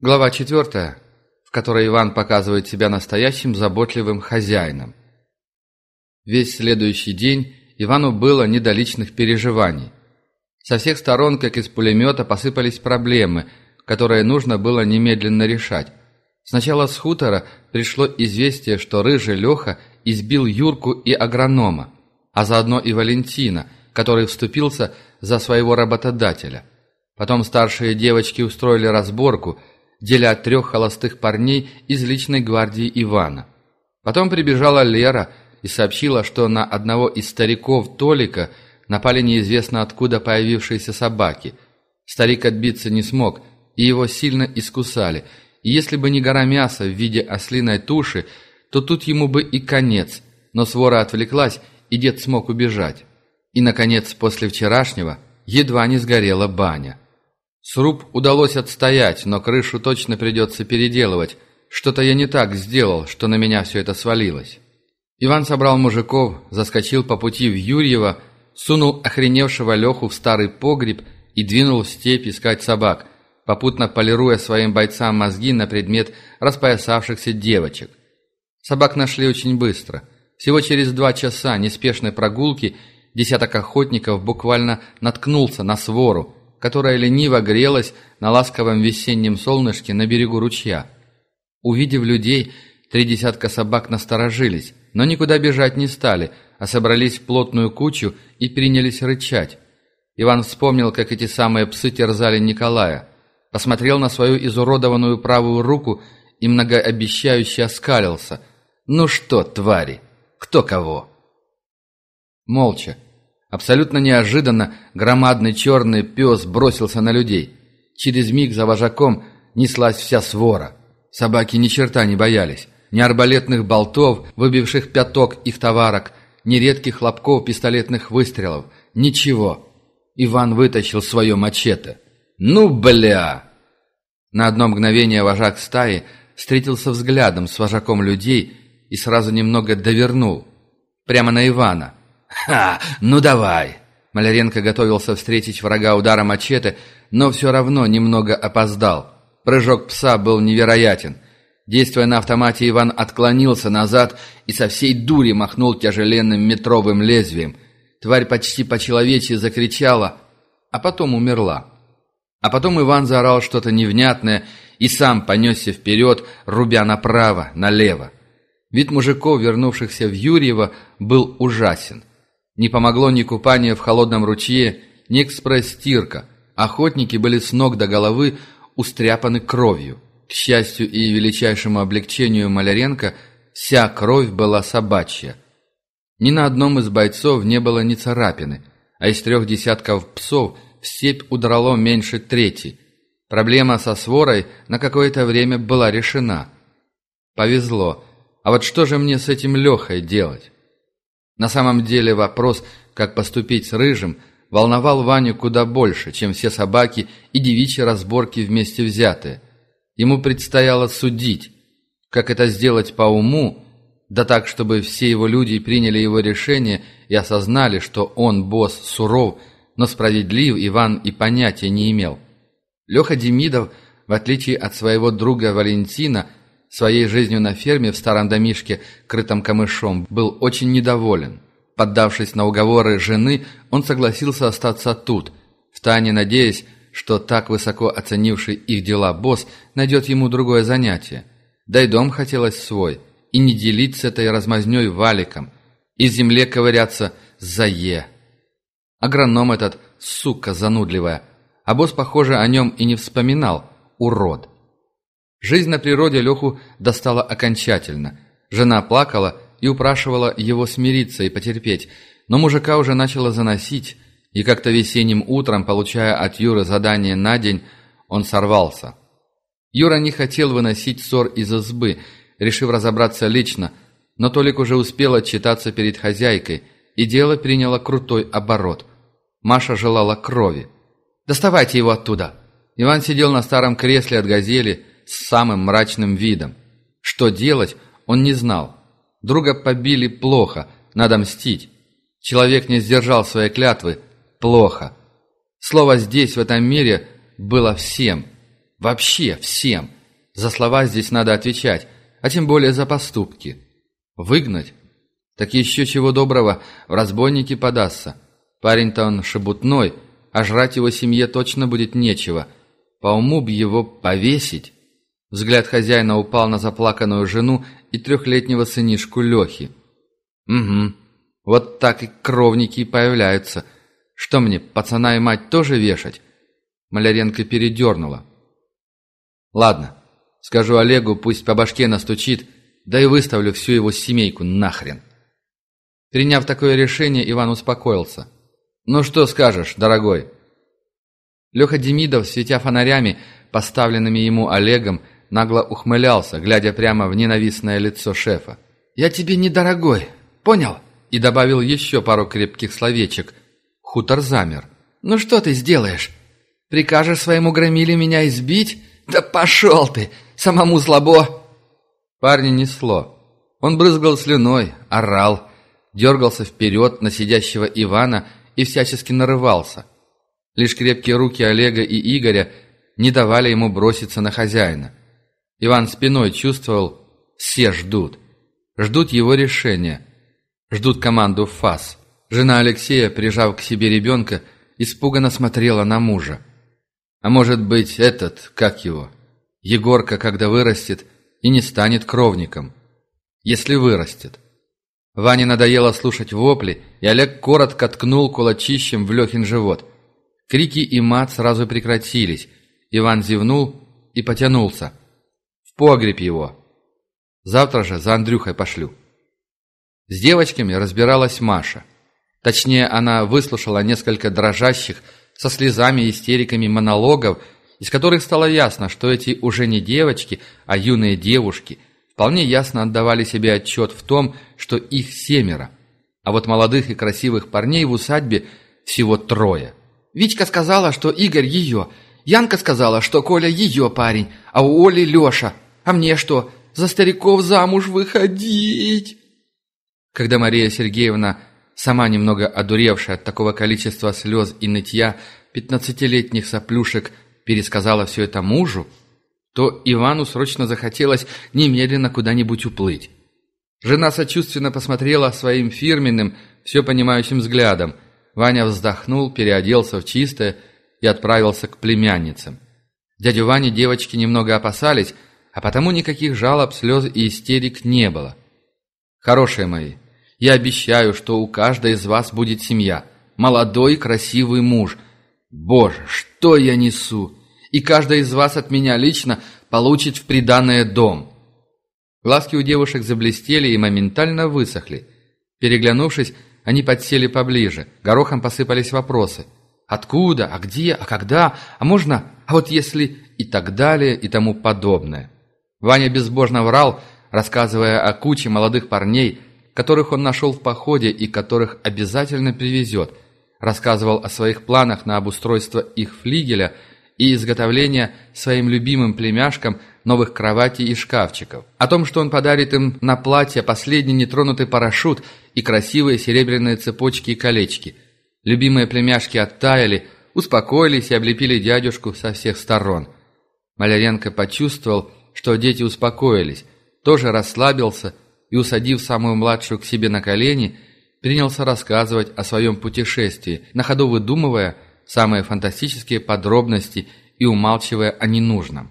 Глава четвертая, в которой Иван показывает себя настоящим заботливым хозяином. Весь следующий день Ивану было не до личных переживаний. Со всех сторон, как из пулемета, посыпались проблемы, которые нужно было немедленно решать. Сначала с хутора пришло известие, что рыжий Леха избил Юрку и агронома, а заодно и Валентина, который вступился за своего работодателя. Потом старшие девочки устроили разборку, деля трех холостых парней из личной гвардии Ивана. Потом прибежала Лера и сообщила, что на одного из стариков Толика напали неизвестно откуда появившиеся собаки. Старик отбиться не смог, и его сильно искусали, и если бы не гора мяса в виде ослиной туши, то тут ему бы и конец, но свора отвлеклась, и дед смог убежать. И, наконец, после вчерашнего едва не сгорела баня. Сруб удалось отстоять, но крышу точно придется переделывать. Что-то я не так сделал, что на меня все это свалилось. Иван собрал мужиков, заскочил по пути в Юрьево, сунул охреневшего Леху в старый погреб и двинул в степь искать собак, попутно полируя своим бойцам мозги на предмет распоясавшихся девочек. Собак нашли очень быстро. Всего через два часа неспешной прогулки десяток охотников буквально наткнулся на свору, которая лениво грелась на ласковом весеннем солнышке на берегу ручья. Увидев людей, три десятка собак насторожились, но никуда бежать не стали, а собрались в плотную кучу и принялись рычать. Иван вспомнил, как эти самые псы терзали Николая, посмотрел на свою изуродованную правую руку и многообещающе оскалился. «Ну что, твари, кто кого?» Молча, Абсолютно неожиданно громадный черный пес бросился на людей. Через миг за вожаком неслась вся свора. Собаки ни черта не боялись. Ни арбалетных болтов, выбивших пяток их товарок, ни редких хлопков пистолетных выстрелов. Ничего. Иван вытащил свое мачете. «Ну, бля!» На одно мгновение вожак стаи встретился взглядом с вожаком людей и сразу немного довернул. Прямо на Ивана. «Ха! Ну давай!» Маляренко готовился встретить врага удара мачете, но все равно немного опоздал. Прыжок пса был невероятен. Действуя на автомате, Иван отклонился назад и со всей дури махнул тяжеленным метровым лезвием. Тварь почти по-человечьи закричала, а потом умерла. А потом Иван заорал что-то невнятное и сам понесся вперед, рубя направо, налево. Вид мужиков, вернувшихся в Юрьево, был ужасен. Не помогло ни купание в холодном ручье, ни экспресс-стирка. Охотники были с ног до головы устряпаны кровью. К счастью и величайшему облегчению Маляренко, вся кровь была собачья. Ни на одном из бойцов не было ни царапины, а из трех десятков псов в степь удрало меньше трети. Проблема со сворой на какое-то время была решена. Повезло. А вот что же мне с этим Лехой делать? На самом деле вопрос, как поступить с Рыжим, волновал Ваню куда больше, чем все собаки и девичьи разборки вместе взятые. Ему предстояло судить. Как это сделать по уму, да так, чтобы все его люди приняли его решение и осознали, что он, босс, суров, но справедлив Иван и понятия не имел. Леха Демидов, в отличие от своего друга Валентина, Своей жизнью на ферме в старом домишке, крытом камышом, был очень недоволен. Поддавшись на уговоры жены, он согласился остаться тут, втайне надеясь, что так высоко оценивший их дела босс найдет ему другое занятие. Да и дом хотелось свой, и не делить с этой размазней валиком, и в земле ковыряться зае. Агроном этот, сука занудливая, а босс, похоже, о нем и не вспоминал, урод. Жизнь на природе Леху достала окончательно. Жена плакала и упрашивала его смириться и потерпеть, но мужика уже начала заносить, и как-то весенним утром, получая от Юры задание на день, он сорвался. Юра не хотел выносить ссор из избы, решив разобраться лично, но Толик уже успел отчитаться перед хозяйкой, и дело приняло крутой оборот. Маша желала крови. «Доставайте его оттуда!» Иван сидел на старом кресле от газели, с самым мрачным видом. Что делать, он не знал. Друга побили плохо, надо мстить. Человек не сдержал своей клятвы плохо. Слово «здесь», в этом мире, было всем. Вообще всем. За слова здесь надо отвечать, а тем более за поступки. Выгнать? Так еще чего доброго, в разбойники подастся. Парень-то он шебутной, а жрать его семье точно будет нечего. По уму б его повесить. Взгляд хозяина упал на заплаканную жену и трехлетнего сынишку Лехи. «Угу, вот так и кровники и появляются. Что мне, пацана и мать тоже вешать?» Маляренко передернула. «Ладно, скажу Олегу, пусть по башке настучит, да и выставлю всю его семейку нахрен». Приняв такое решение, Иван успокоился. «Ну что скажешь, дорогой?» Леха Демидов, светя фонарями, поставленными ему Олегом, нагло ухмылялся, глядя прямо в ненавистное лицо шефа. «Я тебе недорогой, понял?» И добавил еще пару крепких словечек. Хутор замер. «Ну что ты сделаешь? Прикажешь своему громиле меня избить? Да пошел ты! Самому слабо!» Парня несло. Он брызгал слюной, орал, дергался вперед на сидящего Ивана и всячески нарывался. Лишь крепкие руки Олега и Игоря не давали ему броситься на хозяина. Иван спиной чувствовал, все ждут. Ждут его решения. Ждут команду ФАС. Жена Алексея, прижав к себе ребенка, испуганно смотрела на мужа. А может быть, этот, как его, Егорка, когда вырастет, и не станет кровником. Если вырастет. Ване надоело слушать вопли, и Олег коротко ткнул кулачищем в Лехин живот. Крики и мат сразу прекратились. Иван зевнул и потянулся погреб его. Завтра же за Андрюхой пошлю». С девочками разбиралась Маша. Точнее, она выслушала несколько дрожащих, со слезами и истериками монологов, из которых стало ясно, что эти уже не девочки, а юные девушки вполне ясно отдавали себе отчет в том, что их семеро, а вот молодых и красивых парней в усадьбе всего трое. Витька сказала, что Игорь ее, Янка сказала, что Коля ее парень, а у Оли Леша – а мне что, за стариков замуж выходить?» Когда Мария Сергеевна, сама немного одуревшая от такого количества слез и нытья пятнадцатилетних соплюшек, пересказала все это мужу, то Ивану срочно захотелось немедленно куда-нибудь уплыть. Жена сочувственно посмотрела своим фирменным, все понимающим взглядом. Ваня вздохнул, переоделся в чистое и отправился к племянницам. Дядю Ване девочки немного опасались, а потому никаких жалоб, слез и истерик не было. Хорошие мои, я обещаю, что у каждой из вас будет семья, молодой красивый муж. Боже, что я несу! И каждая из вас от меня лично получит в приданное дом. Глазки у девушек заблестели и моментально высохли. Переглянувшись, они подсели поближе. Горохом посыпались вопросы. Откуда? А где? А когда? А можно? А вот если... И так далее, и тому подобное. Ваня безбожно врал, рассказывая о куче молодых парней, которых он нашел в походе и которых обязательно привезет. Рассказывал о своих планах на обустройство их флигеля и изготовление своим любимым племяшкам новых кроватей и шкафчиков. О том, что он подарит им на платье последний нетронутый парашют и красивые серебряные цепочки и колечки. Любимые племяшки оттаяли, успокоились и облепили дядюшку со всех сторон. Маляренко почувствовал, что дети успокоились, тоже расслабился и, усадив самую младшую к себе на колени, принялся рассказывать о своем путешествии, на ходу выдумывая самые фантастические подробности и умалчивая о ненужном.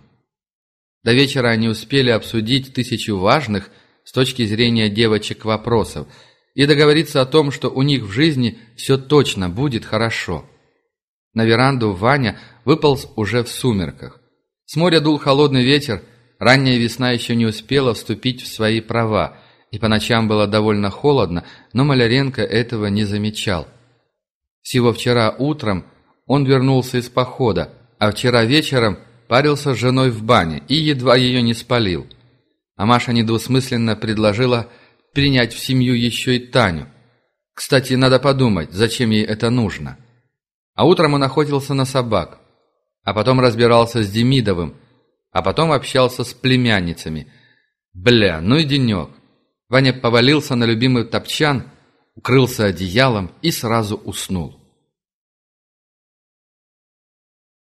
До вечера они успели обсудить тысячу важных с точки зрения девочек вопросов и договориться о том, что у них в жизни все точно будет хорошо. На веранду Ваня выполз уже в сумерках. С моря дул холодный ветер, Ранняя весна еще не успела вступить в свои права, и по ночам было довольно холодно, но Маляренко этого не замечал. Всего вчера утром он вернулся из похода, а вчера вечером парился с женой в бане и едва ее не спалил. А Маша недвусмысленно предложила принять в семью еще и Таню. Кстати, надо подумать, зачем ей это нужно. А утром он охотился на собак, а потом разбирался с Демидовым – а потом общался с племянницами. Бля, ну и денек. Ваня повалился на любимый топчан, укрылся одеялом и сразу уснул.